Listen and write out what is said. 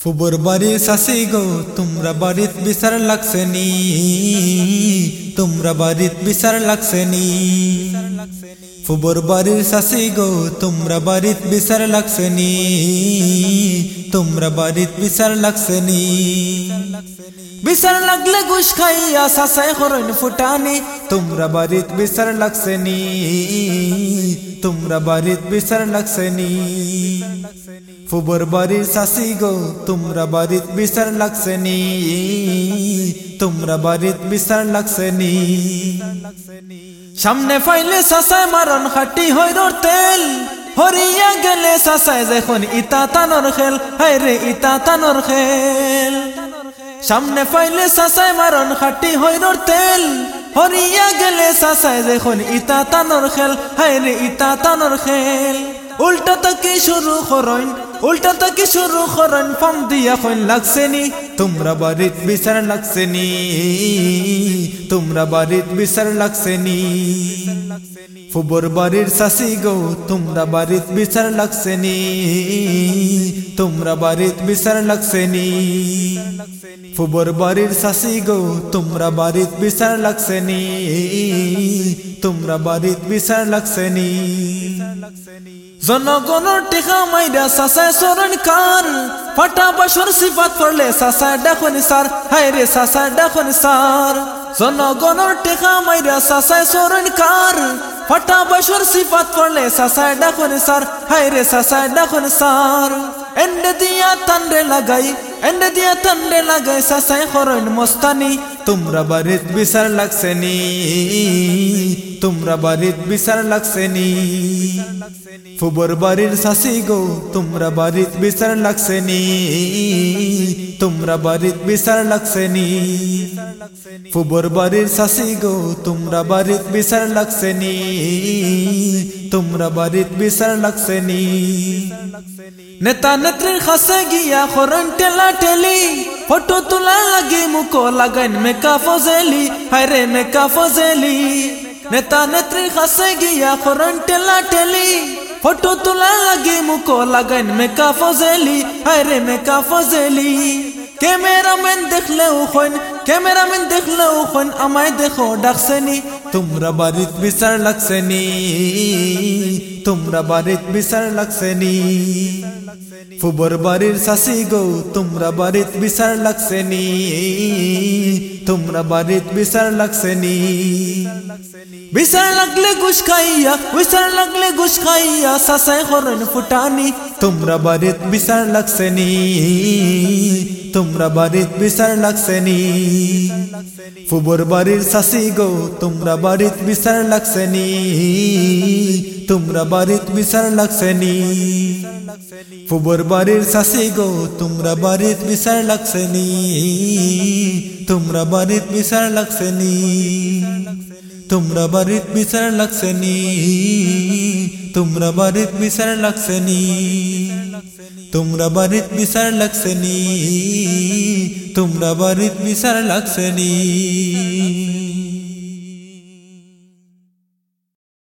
ফুবর বাড়ি শাসি গো তোমরা বাড়িত বিচার লাগছে নি। তোমরা বাড়িত বিচার লাগছে নি। ফুবর বাড়ির শাসি গো, তোমরা বাড়িত বিচার লাগছে নি। তোমরা বাড়িত বিচার লাগছে নি। বিচার লাগলে ঘুষ খাইয়া সাসাই হরণ ফুটানি। তোমরা বাড়িত বিচার লাগছে নি। তোমরা বাড়িত বিচার লাগছে নি। ফুবর বাড়ির শাসি গো, তোমরা বাড়িত বিচার লাগছে নি। তোমরা বাড়িত বিচার লাগছে নি। সামনে ফাইলে সাসায় মারণ খাটি হইরর তেল। হরিয়া গেলে সাসায় যখন ইতা তানর খেল, হায় রে ইতা তানর খেল। সামনে ফাইলে সাসায় মারণ খাটি হইরর তেল। হরিয়া গেলে সাসায় যখন ইতা তানর খেল, হায় রে ইতা তানর খেল। উল্টা তাকে শুরু করইন উল্টা তাকে শুরু করইন ফাম দিয়া কইন লাগছে নি। তোমরা বাড়িত বিচার লাগছে নি। তোমরা বাড়িত বিচার লাগছে নি। ফুবর বাড়ির শাসি গো, তোমরা বাড়িত বিচার লাগছে নি। তোমরা বাড়িত বিচার লাগছে নি। ফুবর বাড়ির শাসি গো, তোমরা বাড়িত বিচার লাগছে নি। তোমরা বাড়িত বিচার লাগছে নি জনগণর টেকা মাইরা সাসায় সরণ কার ফাটা বাসর সিফাত পড়লে সাসায় ডাকনি সার। হায় রে সাসায় ডাকনি সার। জনগণর টেকা মাইরা সাসায় সরণ কার ফাটা বাসর সিফাত পড়লে সাসায় ডাকনি সার। হায় রে সাসায় ডাকনি সার। এন্ডে দিয়া তান্ডে লাগাই, এন্ডে দিয়া তান্ডে লাগাই সাসায় খরণ মস্তানি। তোমরা বাড়িত বিচার লাগছে নি। তোমরা বাড়িত বিচার লাগছে নি। ফুবর বাড়ির শাসি গো, তোমরা বাড়িত বিচার লাগছে নি। তোমরা বাড়িত বিচার লাগছে নি। ফুবর বাড়ির শাসি গো, তোমরা বাড়িত বিচার লাগছে নি। তোমরা বাড়িত বিচার লাগছে নি। নেতা নেত্রীর খাসে গিয়া খরণ টেলা টেলি ফটো তোলা মুখো লাগাইন মেকা ফজেলি হায়রে মেকা ফজেলি। নেতা নেত্রীর খাসে গিয়া খরণ টেলা টেলি। ফটো তোলা লাগি মুখো লাগাইন মেকা ফজেলি হায়রে মেকা ফজেলি। ক্যামেরাম্যান দেখলে উখন ক্যামেরাম্যান দেখলে উখন আমায় দেখো ডাকছেনি। তোমরা বাড়িত বিচার লাগছেনি, তোমরা বাড়িত বিচার লাগছেনি। ফুবর বাড়ির শাসি গো, তোমরা বাড়িত বিচার লাগছেনি তোমরা বাড়িত বিচার লাগছেনি বিচার লাগলে ঘুষ খাইয়া, বিচার লাগলে ঘুষ খাইয়া সাসাই হরণ ফুটানি। তোমরা বাড়িত বিচার লাগছেনি তোমরা বাড়িত বিচার লাগছেনি ফুবর বাড়ির শাসি গো, তোমরা বাড়িত বিচার লাগছেনি তোমরা বাড়িত বিচার লাগছেনি ফুবর বাড়ির শাসি গো, তোমরা বাড়িত বিচার লাগছেনি তোমরা বাড়িত বিচার লাগছেনি তোমরা বাড়িত বিচার লাগছেনি তোমরা বাড়িত বিচার লাগছেনি তোমরা বাড়িত বিচার লাগছেনি তোমরা বাড়িত বিচার লাগছেনি